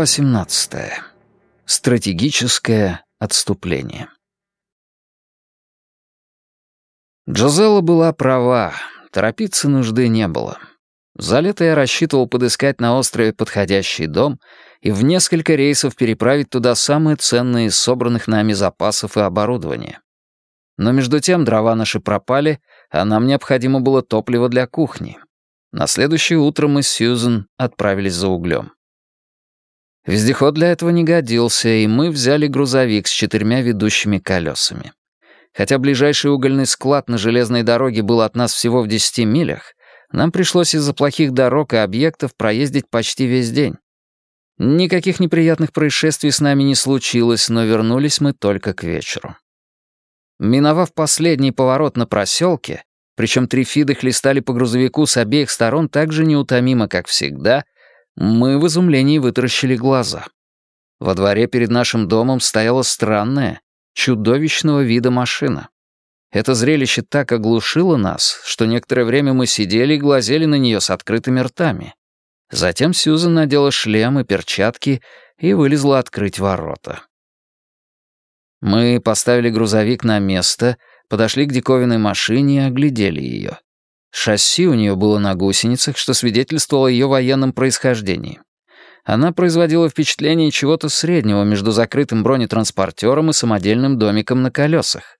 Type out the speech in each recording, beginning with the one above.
Глава 17. Стратегическое отступление. Джозелла была права, торопиться нужды не было. За лето я рассчитывал подыскать на острове подходящий дом и в несколько рейсов переправить туда самые ценные из собранных нами запасов и оборудования. Но между тем дрова наши пропали, а нам необходимо было топливо для кухни. На следующее утро мы с Сьюзен отправились за углем. Вездеход для этого не годился, и мы взяли грузовик с четырьмя ведущими колесами. Хотя ближайший угольный склад на железной дороге был от нас всего в десяти милях, нам пришлось из-за плохих дорог и объектов проездить почти весь день. Никаких неприятных происшествий с нами не случилось, но вернулись мы только к вечеру. Миновав последний поворот на проселке, причем три фиды хлестали по грузовику с обеих сторон так же неутомимо, как всегда — мы в изумлении вытаращили глаза. Во дворе перед нашим домом стояла странная, чудовищного вида машина. Это зрелище так оглушило нас, что некоторое время мы сидели и глазели на нее с открытыми ртами. Затем Сьюзан надела шлем и перчатки и вылезла открыть ворота. Мы поставили грузовик на место, подошли к диковинной машине и оглядели ее. Шасси у нее было на гусеницах, что свидетельствовало о ее военном происхождении. Она производила впечатление чего-то среднего между закрытым бронетранспортером и самодельным домиком на колесах.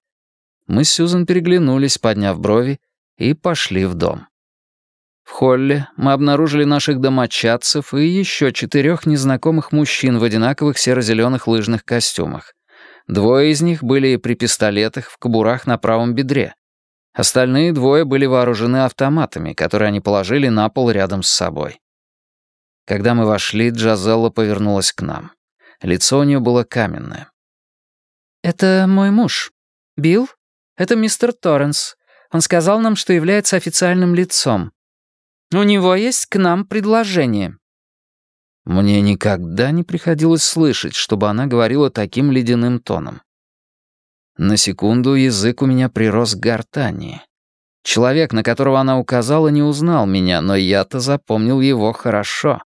Мы с Сьюзан переглянулись, подняв брови, и пошли в дом. В холле мы обнаружили наших домочадцев и еще четырех незнакомых мужчин в одинаковых серо-зеленых лыжных костюмах. Двое из них были при пистолетах в кобурах на правом бедре. Остальные двое были вооружены автоматами, которые они положили на пол рядом с собой. Когда мы вошли, Джазелла повернулась к нам. Лицо у нее было каменное. «Это мой муж. Билл? Это мистер Торренс. Он сказал нам, что является официальным лицом. У него есть к нам предложение». Мне никогда не приходилось слышать, чтобы она говорила таким ледяным тоном. На секунду язык у меня прирос к гортани. Человек, на которого она указала, не узнал меня, но я-то запомнил его хорошо.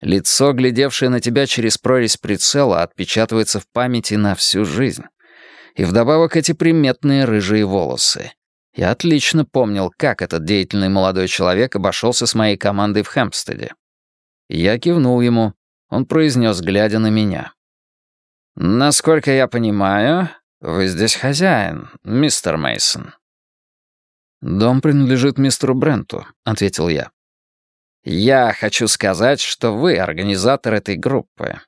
Лицо, глядевшее на тебя через прорезь прицела, отпечатывается в памяти на всю жизнь. И вдобавок эти приметные рыжие волосы. Я отлично помнил, как этот деятельный молодой человек обошелся с моей командой в Хэмпстеде. Я кивнул ему. Он произнес, глядя на меня. «Насколько я понимаю, «Вы здесь хозяин, мистер Мейсон. «Дом принадлежит мистеру Бренту», — ответил я. «Я хочу сказать, что вы организатор этой группы».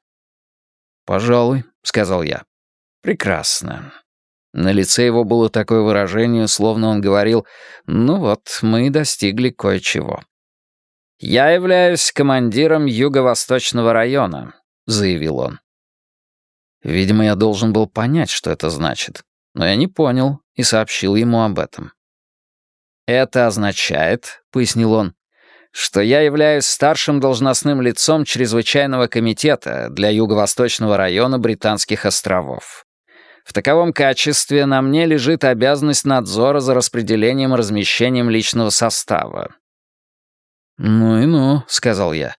«Пожалуй», — сказал я. «Прекрасно». На лице его было такое выражение, словно он говорил, «Ну вот, мы достигли кое-чего». «Я являюсь командиром Юго-Восточного района», — заявил он. Видимо, я должен был понять, что это значит, но я не понял и сообщил ему об этом. «Это означает», — пояснил он, «что я являюсь старшим должностным лицом Чрезвычайного комитета для Юго-Восточного района Британских островов. В таковом качестве на мне лежит обязанность надзора за распределением и размещением личного состава». «Ну и ну», — сказал я.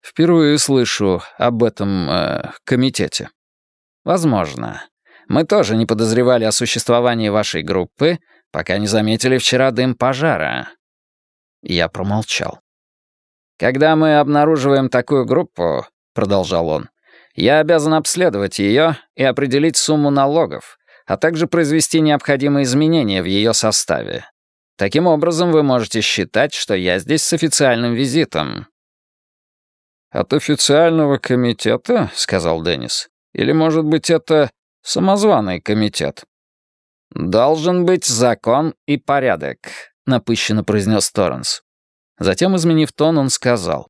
«Впервые слышу об этом э, комитете». Возможно. Мы тоже не подозревали о существовании вашей группы, пока не заметили вчера дым пожара. Я промолчал. Когда мы обнаруживаем такую группу, продолжал он, я обязан обследовать ее и определить сумму налогов, а также произвести необходимые изменения в ее составе. Таким образом, вы можете считать, что я здесь с официальным визитом». «От официального комитета», — сказал Деннис, или, может быть, это самозваный комитет?» «Должен быть закон и порядок», — напыщенно произнес Торренс. Затем, изменив тон, он сказал.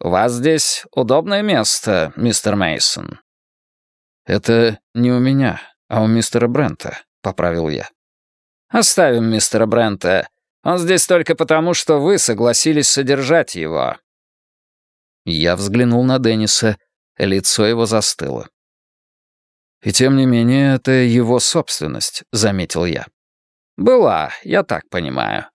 «У вас здесь удобное место, мистер Мейсон. «Это не у меня, а у мистера Брента», — поправил я. «Оставим мистера Брента. Он здесь только потому, что вы согласились содержать его». Я взглянул на Денниса. Лицо его застыло. «И тем не менее, это его собственность», — заметил я. «Была, я так понимаю.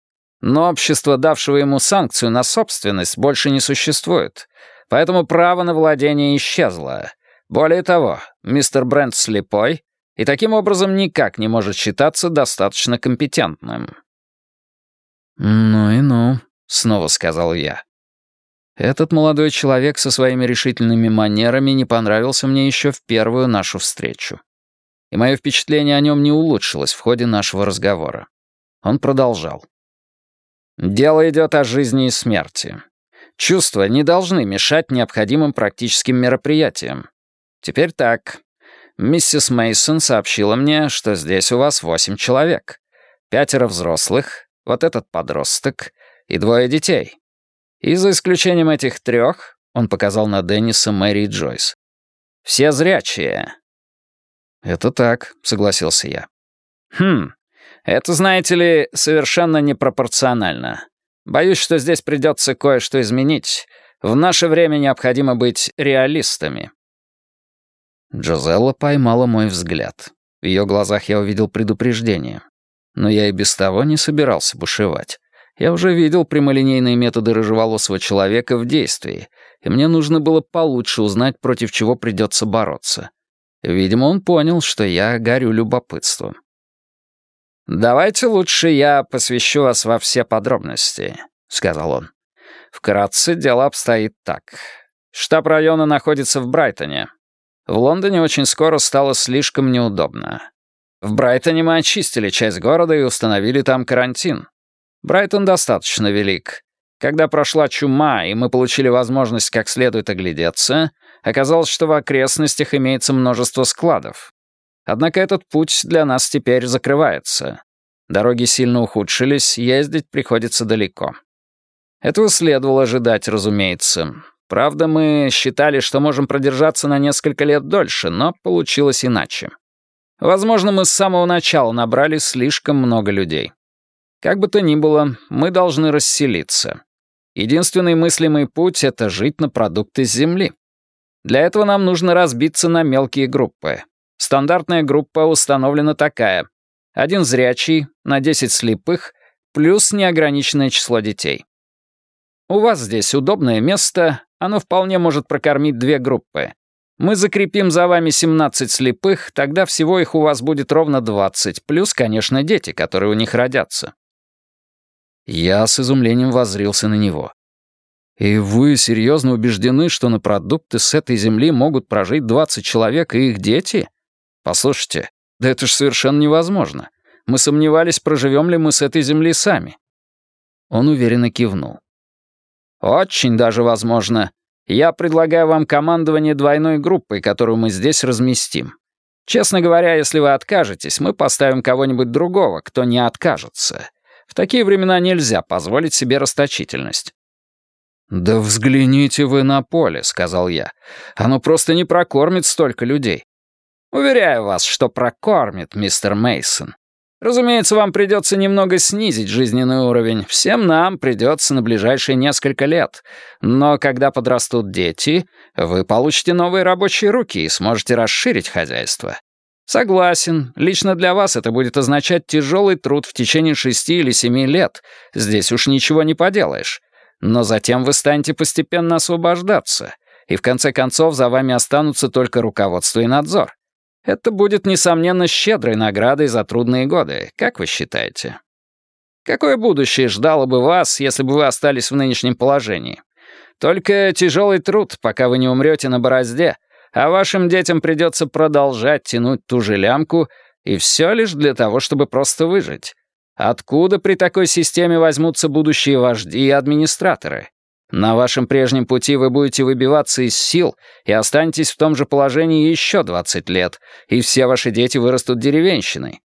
Но общество, давшего ему санкцию на собственность, больше не существует. Поэтому право на владение исчезло. Более того, мистер Брент слепой и таким образом никак не может считаться достаточно компетентным». «Ну и ну», — снова сказал я. Этот молодой человек со своими решительными манерами не понравился мне еще в первую нашу встречу. И мое впечатление о нем не улучшилось в ходе нашего разговора. Он продолжал. «Дело идет о жизни и смерти. Чувства не должны мешать необходимым практическим мероприятиям. Теперь так. Миссис Мейсон сообщила мне, что здесь у вас восемь человек. Пятеро взрослых, вот этот подросток и двое детей. И за исключением этих трех, он показал на Денниса, Мэри и Джойс. Все зрячие. «Это так», — согласился я. «Хм, это, знаете ли, совершенно непропорционально. Боюсь, что здесь придется кое-что изменить. В наше время необходимо быть реалистами». Джозелла поймала мой взгляд. В ее глазах я увидел предупреждение. Но я и без того не собирался бушевать. Я уже видел прямолинейные методы рыжеволосого человека в действии, и мне нужно было получше узнать, против чего придется бороться. Видимо, он понял, что я горю любопытством. «Давайте лучше я посвящу вас во все подробности», — сказал он. «Вкратце дело обстоит так. Штаб района находится в Брайтоне. В Лондоне очень скоро стало слишком неудобно. В Брайтоне мы очистили часть города и установили там карантин. Брайтон достаточно велик. Когда прошла чума, и мы получили возможность как следует оглядеться, оказалось, что в окрестностях имеется множество складов. Однако этот путь для нас теперь закрывается. Дороги сильно ухудшились, ездить приходится далеко. Этого следовало ожидать, разумеется. Правда, мы считали, что можем продержаться на несколько лет дольше, но получилось иначе. Возможно, мы с самого начала набрали слишком много людей. Как бы то ни было, мы должны расселиться. Единственный мыслимый путь — это жить на продукты с земли. Для этого нам нужно разбиться на мелкие группы. Стандартная группа установлена такая. Один зрячий на 10 слепых плюс неограниченное число детей. У вас здесь удобное место, оно вполне может прокормить две группы. Мы закрепим за вами 17 слепых, тогда всего их у вас будет ровно 20, плюс, конечно, дети, которые у них родятся. Я с изумлением воззрился на него. «И вы серьезно убеждены, что на продукты с этой земли могут прожить 20 человек и их дети? Послушайте, да это ж совершенно невозможно. Мы сомневались, проживем ли мы с этой земли сами». Он уверенно кивнул. «Очень даже возможно. Я предлагаю вам командование двойной группой, которую мы здесь разместим. Честно говоря, если вы откажетесь, мы поставим кого-нибудь другого, кто не откажется. В такие времена нельзя позволить себе расточительность. «Да взгляните вы на поле», — сказал я. «Оно просто не прокормит столько людей». «Уверяю вас, что прокормит, мистер Мейсон. Разумеется, вам придется немного снизить жизненный уровень. Всем нам придется на ближайшие несколько лет. Но когда подрастут дети, вы получите новые рабочие руки и сможете расширить хозяйство. Согласен, лично для вас это будет означать тяжелый труд в течение шести или семи лет. Здесь уж ничего не поделаешь. Но затем вы станете постепенно освобождаться, и в конце концов за вами останутся только руководство и надзор. Это будет, несомненно, щедрой наградой за трудные годы, как вы считаете? Какое будущее ждало бы вас, если бы вы остались в нынешнем положении? Только тяжелый труд, пока вы не умрете на борозде, а вашим детям придется продолжать тянуть ту же лямку, и все лишь для того, чтобы просто выжить. Откуда при такой системе возьмутся будущие вожди и администраторы? На вашем прежнем пути вы будете выбиваться из сил и останетесь в том же положении еще 20 лет, и все ваши дети вырастут деревенщиной.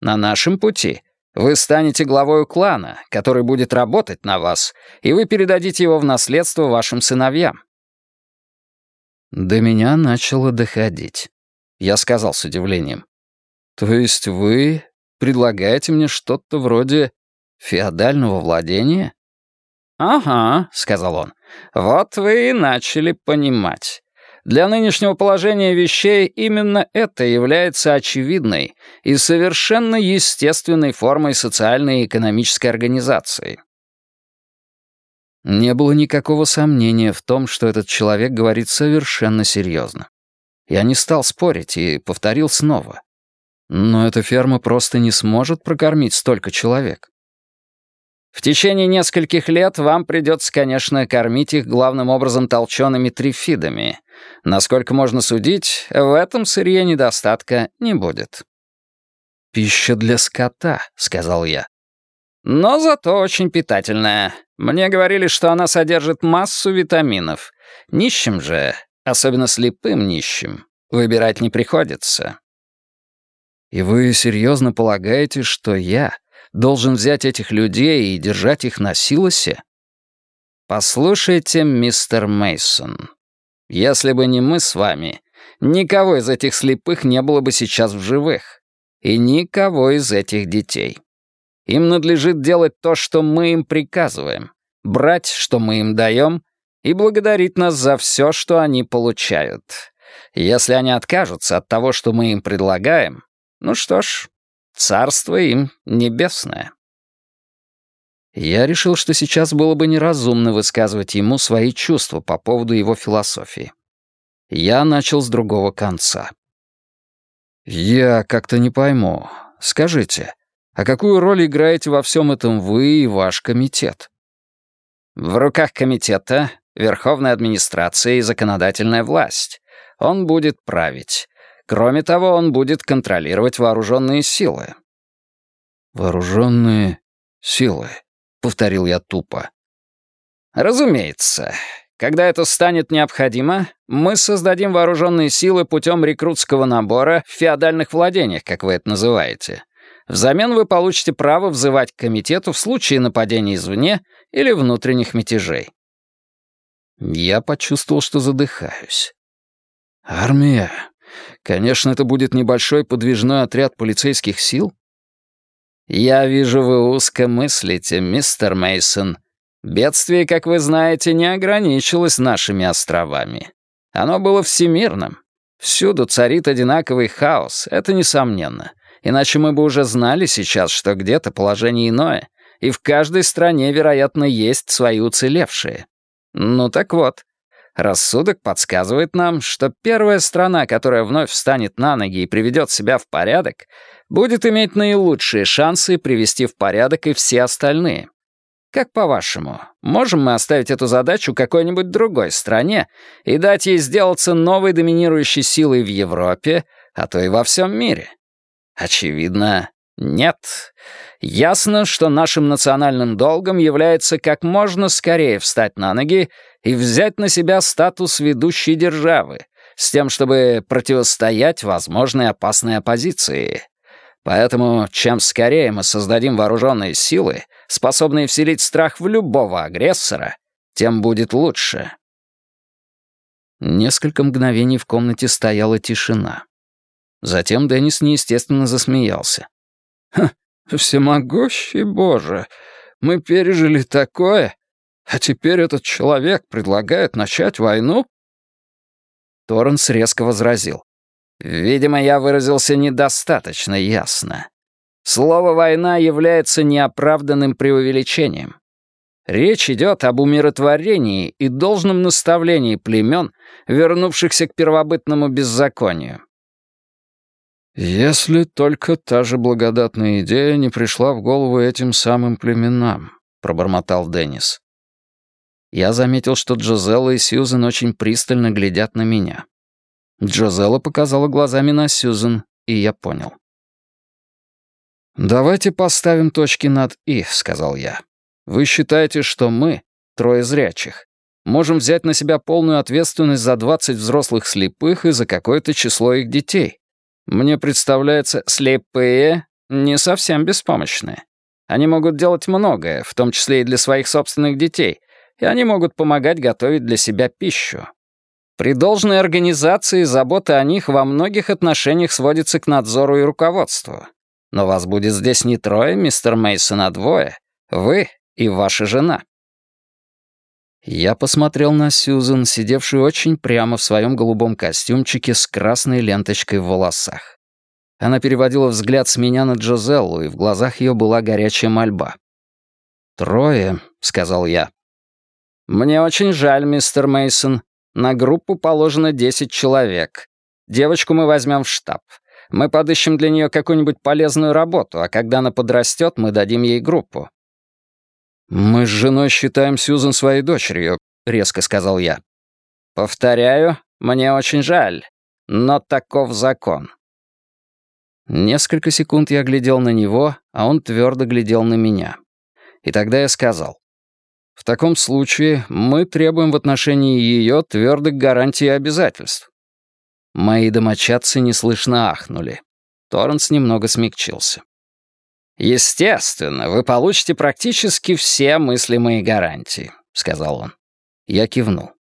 На нашем пути вы станете главой клана, который будет работать на вас, и вы передадите его в наследство вашим сыновьям. До меня начало доходить. Я сказал с удивлением. «То есть вы предлагаете мне что-то вроде феодального владения?» «Ага», — сказал он. «Вот вы и начали понимать. Для нынешнего положения вещей именно это является очевидной и совершенно естественной формой социальной и экономической организации. Не было никакого сомнения в том, что этот человек говорит совершенно серьезно. Я не стал спорить и повторил снова. Но эта ферма просто не сможет прокормить столько человек. В течение нескольких лет вам придется, конечно, кормить их главным образом толчеными трифидами. Насколько можно судить, в этом сырье недостатка не будет. «Пища для скота», — сказал я. «Но зато очень питательная. Мне говорили, что она содержит массу витаминов. Нищим же, особенно слепым нищим, выбирать не приходится». «И вы серьезно полагаете, что я должен взять этих людей и держать их на силосе? Послушайте, мистер Мейсон, если бы не мы с вами, никого из этих слепых не было бы сейчас в живых. И никого из этих детей. Им надлежит делать то, что мы им приказываем, брать, что мы им даем, и благодарить нас за все, что они получают. Если они откажутся от того, что мы им предлагаем, ну что ж, Царство им небесное. Я решил, что сейчас было бы неразумно высказывать ему свои чувства по поводу его философии. Я начал с другого конца. «Я как-то не пойму. Скажите, а какую роль играете во всем этом вы и ваш комитет?» «В руках комитета Верховная администрация и законодательная власть. Он будет править. Кроме того, он будет контролировать вооруженные силы. «Вооруженные силы», — повторил я тупо. «Разумеется. Когда это станет необходимо, мы создадим вооруженные силы путем рекрутского набора в феодальных владениях, как вы это называете. Взамен вы получите право взывать к комитету в случае нападения извне или внутренних мятежей». Я почувствовал, что задыхаюсь. «Армия? Конечно, это будет небольшой подвижной отряд полицейских сил. Я вижу, вы узко мыслите, мистер Мейсон. Бедствие, как вы знаете, не ограничилось нашими островами. Оно было всемирным. Всюду царит одинаковый хаос, это несомненно. Иначе мы бы уже знали сейчас, что где-то положение иное, и в каждой стране, вероятно, есть свои уцелевшие. Ну так вот, Рассудок подсказывает нам, что первая страна, которая вновь встанет на ноги и приведет себя в порядок, будет иметь наилучшие шансы привести в порядок и все остальные. Как по-вашему, можем мы оставить эту задачу какой-нибудь другой стране и дать ей сделаться новой доминирующей силой в Европе, а то и во всем мире? Очевидно, нет. Ясно, что нашим национальным долгом является как можно скорее встать на ноги и взять на себя статус ведущей державы, с тем, чтобы противостоять возможной опасной оппозиции. Поэтому чем скорее мы создадим вооруженные силы, способные вселить страх в любого агрессора, тем будет лучше. Несколько мгновений в комнате стояла тишина. Затем Деннис неестественно засмеялся. «Ха, всемогущий Боже, мы пережили такое, а теперь этот человек предлагает начать войну?» Торренс резко возразил. «Видимо, я выразился недостаточно ясно. Слово «война» является неоправданным преувеличением. Речь идет об умиротворении и должном наставлении племен, вернувшихся к первобытному беззаконию. «Если только та же благодатная идея не пришла в голову этим самым племенам», — пробормотал Деннис. Я заметил, что Джозелла и Сьюзен очень пристально глядят на меня. Джозелла показала глазами на Сьюзен, и я понял. «Давайте поставим точки над «и», — сказал я. «Вы считаете, что мы, трое зрячих, можем взять на себя полную ответственность за 20 взрослых слепых и за какое-то число их детей? Мне представляется, слепые не совсем беспомощные. Они могут делать многое, в том числе и для своих собственных детей, и они могут помогать готовить для себя пищу. При должной организации забота о них во многих отношениях сводится к надзору и руководству. Но вас будет здесь не трое, мистер Мейсон, а двое. Вы и ваша жена. Я посмотрел на Сьюзен, сидевшую очень прямо в своем голубом костюмчике с красной ленточкой в волосах. Она переводила взгляд с меня на Джозеллу, и в глазах ее была горячая мольба. «Трое», — сказал я. «Мне очень жаль, мистер Мейсон. На группу положено 10 человек. Девочку мы возьмем в штаб. Мы подыщем для нее какую-нибудь полезную работу, а когда она подрастет, мы дадим ей группу». «Мы с женой считаем Сьюзен своей дочерью», — резко сказал я. «Повторяю, мне очень жаль, но таков закон». Несколько секунд я глядел на него, а он твердо глядел на меня. И тогда я сказал. «В таком случае мы требуем в отношении ее твердых гарантий и обязательств». Мои домочадцы неслышно ахнули. Торренс немного смягчился. «Естественно, вы получите практически все мыслимые гарантии», — сказал он. Я кивнул.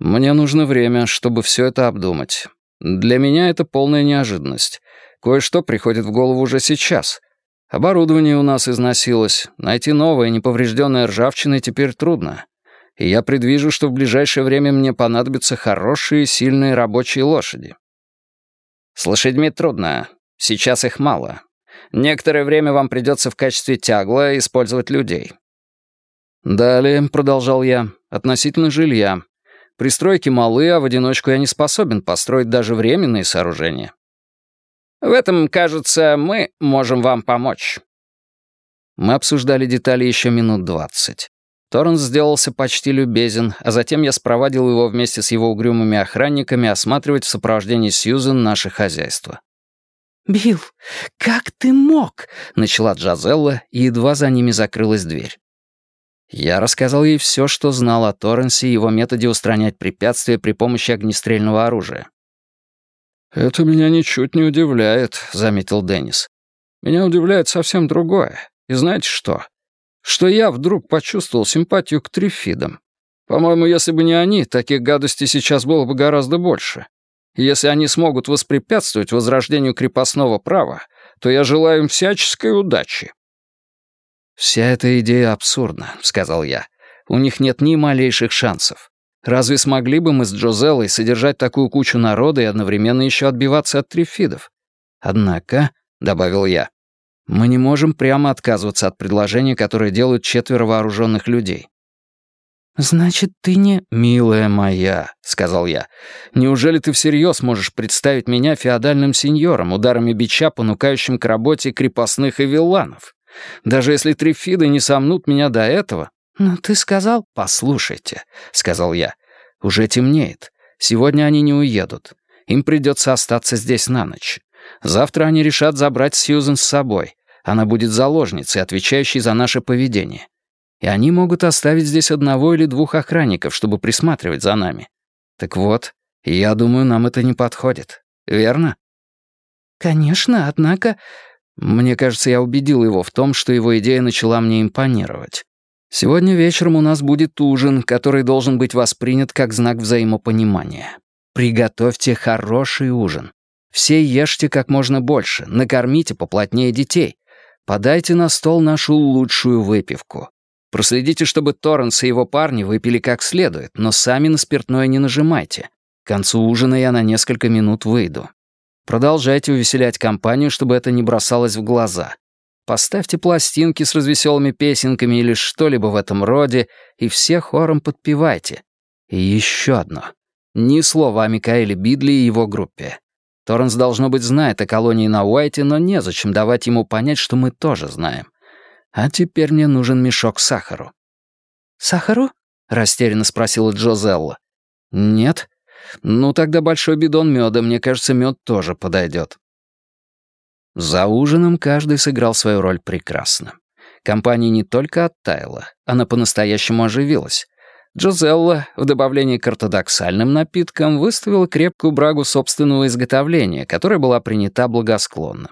«Мне нужно время, чтобы все это обдумать. Для меня это полная неожиданность. Кое-что приходит в голову уже сейчас. Оборудование у нас износилось. Найти новое, неповрежденное ржавчиной теперь трудно. И я предвижу, что в ближайшее время мне понадобятся хорошие, сильные рабочие лошади. С лошадьми трудно. Сейчас их мало. Некоторое время вам придется в качестве тягла использовать людей». «Далее», — продолжал я, — «относительно жилья. Пристройки малы, а в одиночку я не способен построить даже временные сооружения». «В этом, кажется, мы можем вам помочь». Мы обсуждали детали еще минут двадцать. Торренс сделался почти любезен, а затем я спровадил его вместе с его угрюмыми охранниками осматривать в сопровождении Сьюзен наше хозяйство. «Билл, как ты мог?» — начала Джазелла, и едва за ними закрылась дверь. Я рассказал ей все, что знал о Торренсе и его методе устранять препятствия при помощи огнестрельного оружия. «Это меня ничуть не удивляет», — заметил Деннис. «Меня удивляет совсем другое. И знаете что? Что я вдруг почувствовал симпатию к трифидам. По-моему, если бы не они, таких гадостей сейчас было бы гораздо больше. Если они смогут воспрепятствовать возрождению крепостного права, то я желаю им всяческой удачи». «Вся эта идея абсурдна», — сказал я. «У них нет ни малейших шансов. Разве смогли бы мы с Джозеллой содержать такую кучу народа и одновременно еще отбиваться от трифидов? Однако, — добавил я, — мы не можем прямо отказываться от предложения, которое делают четверо вооруженных людей. «Значит, ты не...» «Милая моя», — сказал я, — «неужели ты всерьез можешь представить меня феодальным сеньором, ударами бича, понукающим к работе крепостных и вилланов? Даже если трифиды не сомнут меня до этого...» «Но ты сказал...» «Послушайте», — сказал я, — «уже темнеет. Сегодня они не уедут. Им придется остаться здесь на ночь. Завтра они решат забрать Сьюзен с собой. Она будет заложницей, отвечающей за наше поведение. И они могут оставить здесь одного или двух охранников, чтобы присматривать за нами. Так вот, я думаю, нам это не подходит. Верно? Конечно, однако... Мне кажется, я убедил его в том, что его идея начала мне импонировать. Сегодня вечером у нас будет ужин, который должен быть воспринят как знак взаимопонимания. Приготовьте хороший ужин. Все ешьте как можно больше, накормите поплотнее детей. Подайте на стол нашу лучшую выпивку. Проследите, чтобы Торренс и его парни выпили как следует, но сами на спиртное не нажимайте. К концу ужина я на несколько минут выйду. Продолжайте увеселять компанию, чтобы это не бросалось в глаза. Поставьте пластинки с развеселыми песенками или что-либо в этом роде, и все хором подпевайте. И еще одно. Ни слова о Микаэле Бидли и его группе. Торренс, должно быть, знает о колонии на Уайте, но незачем давать ему понять, что мы тоже знаем. А теперь мне нужен мешок сахару». «Сахару?» — растерянно спросила Джозелла. «Нет. Ну, тогда большой бидон меда. Мне кажется, мед тоже подойдет». За ужином каждый сыграл свою роль прекрасно. Компания не только оттаяла, она по-настоящему оживилась. Джозелла, в добавлении к ортодоксальным напиткам, выставила крепкую брагу собственного изготовления, которая была принята благосклонно.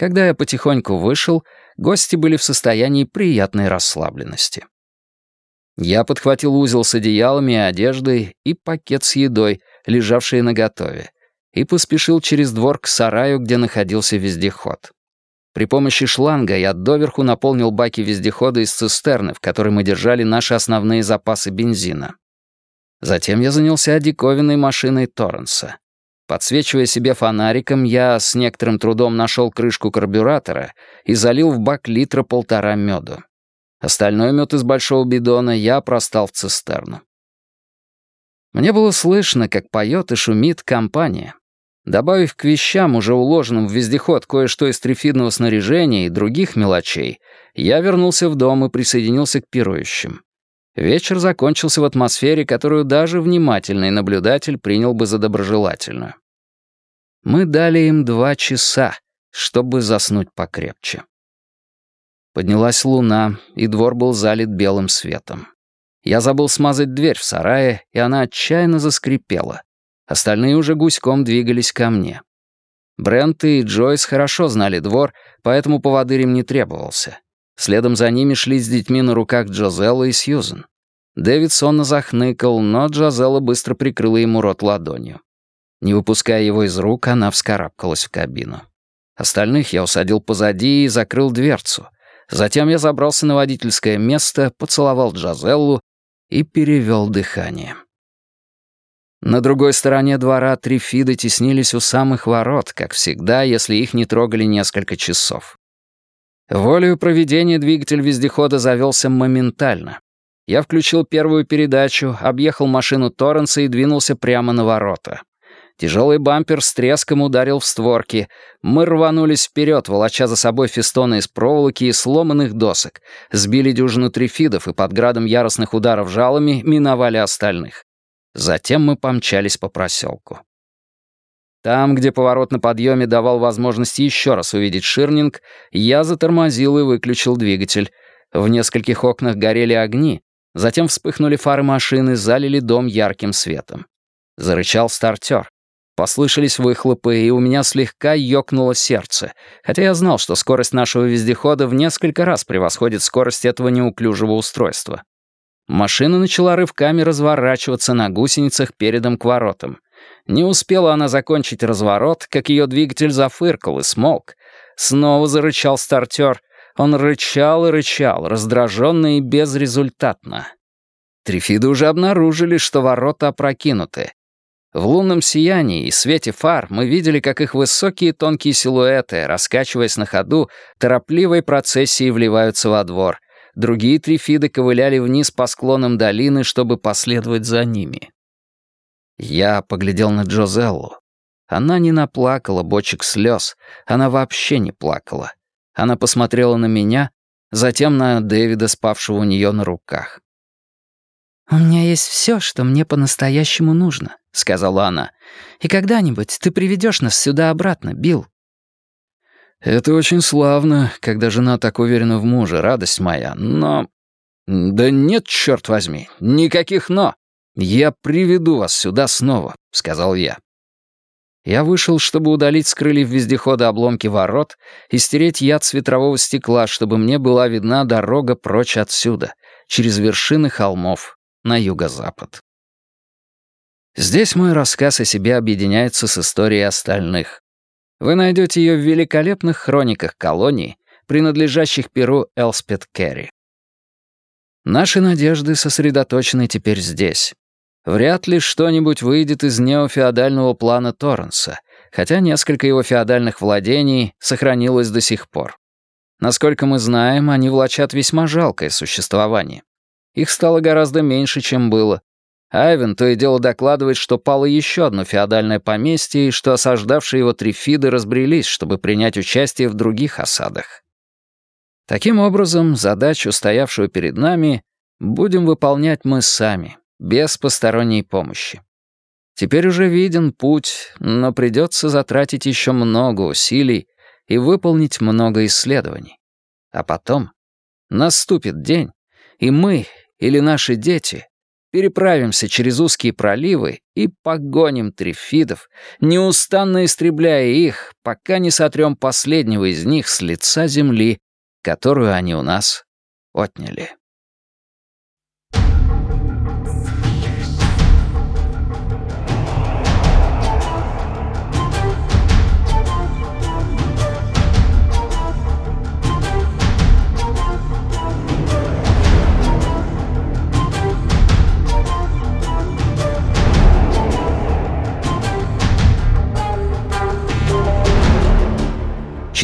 Когда я потихоньку вышел, гости были в состоянии приятной расслабленности. Я подхватил узел с одеялами и одеждой и пакет с едой, лежавшие наготове, и поспешил через двор к сараю, где находился вездеход. При помощи шланга я доверху наполнил баки вездехода из цистерны, в которой мы держали наши основные запасы бензина. Затем я занялся диковинной машиной Торренса. Подсвечивая себе фонариком, я с некоторым трудом нашел крышку карбюратора и залил в бак литра полтора меду. Остальной мед из большого бидона я простал в цистерну. Мне было слышно, как поет и шумит компания. Добавив к вещам, уже уложенным в вездеход, кое-что из трифидного снаряжения и других мелочей, я вернулся в дом и присоединился к пирующим. Вечер закончился в атмосфере, которую даже внимательный наблюдатель принял бы за доброжелательную. Мы дали им два часа, чтобы заснуть покрепче. Поднялась луна, и двор был залит белым светом. Я забыл смазать дверь в сарае, и она отчаянно заскрипела. Остальные уже гуськом двигались ко мне. Брент и Джойс хорошо знали двор, поэтому поводырь им не требовался. Следом за ними шли с детьми на руках Джозелла и Сьюзен. Дэвид сонно захныкал, но Джозелла быстро прикрыла ему рот ладонью. Не выпуская его из рук, она вскарабкалась в кабину. Остальных я усадил позади и закрыл дверцу. Затем я забрался на водительское место, поцеловал Джозеллу и перевел дыхание. На другой стороне двора трифиды теснились у самых ворот, как всегда, если их не трогали несколько часов. Волею проведения двигатель вездехода завелся моментально. Я включил первую передачу, объехал машину Торренса и двинулся прямо на ворота. Тяжелый бампер с треском ударил в створки. Мы рванулись вперед, волоча за собой фестоны из проволоки и сломанных досок. Сбили дюжину трифидов и под градом яростных ударов жалами миновали остальных. Затем мы помчались по проселку. Там, где поворот на подъеме давал возможность еще раз увидеть Ширнинг, я затормозил и выключил двигатель. В нескольких окнах горели огни, затем вспыхнули фары машины, залили дом ярким светом. Зарычал стартер. Послышались выхлопы, и у меня слегка ёкнуло сердце, хотя я знал, что скорость нашего вездехода в несколько раз превосходит скорость этого неуклюжего устройства. Машина начала рывками разворачиваться на гусеницах передом к воротам. Не успела она закончить разворот, как ее двигатель зафыркал и смолк. Снова зарычал стартер. Он рычал и рычал, раздраженно и безрезультатно. Трифиды уже обнаружили, что ворота опрокинуты. В лунном сиянии и свете фар мы видели, как их высокие тонкие силуэты, раскачиваясь на ходу, торопливой процессией вливаются во двор — Другие трифиды ковыляли вниз по склонам долины, чтобы последовать за ними. Я поглядел на Джозеллу. Она не наплакала бочек слез, она вообще не плакала. Она посмотрела на меня, затем на Дэвида, спавшего у нее на руках. «У меня есть все, что мне по-настоящему нужно», — сказала она. «И когда-нибудь ты приведешь нас сюда обратно, Билл. «Это очень славно, когда жена так уверена в муже, радость моя, но...» «Да нет, черт возьми, никаких «но». Я приведу вас сюда снова», — сказал я. Я вышел, чтобы удалить с крыльев вездехода обломки ворот и стереть яд с ветрового стекла, чтобы мне была видна дорога прочь отсюда, через вершины холмов, на юго-запад. Здесь мой рассказ о себе объединяется с историей остальных. Вы найдете ее в великолепных хрониках колоний, принадлежащих Перу Элспет Керри. Наши надежды сосредоточены теперь здесь. Вряд ли что-нибудь выйдет из неофеодального плана Торренса, хотя несколько его феодальных владений сохранилось до сих пор. Насколько мы знаем, они влачат весьма жалкое существование. Их стало гораздо меньше, чем было, Айвен то и дело докладывает, что пало еще одно феодальное поместье и что осаждавшие его трифиды разбрелись, чтобы принять участие в других осадах. Таким образом, задачу, стоявшую перед нами, будем выполнять мы сами, без посторонней помощи. Теперь уже виден путь, но придется затратить еще много усилий и выполнить много исследований. А потом наступит день, и мы или наши дети переправимся через узкие проливы и погоним трифидов, неустанно истребляя их, пока не сотрем последнего из них с лица земли, которую они у нас отняли.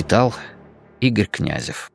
Читал Игорь Князев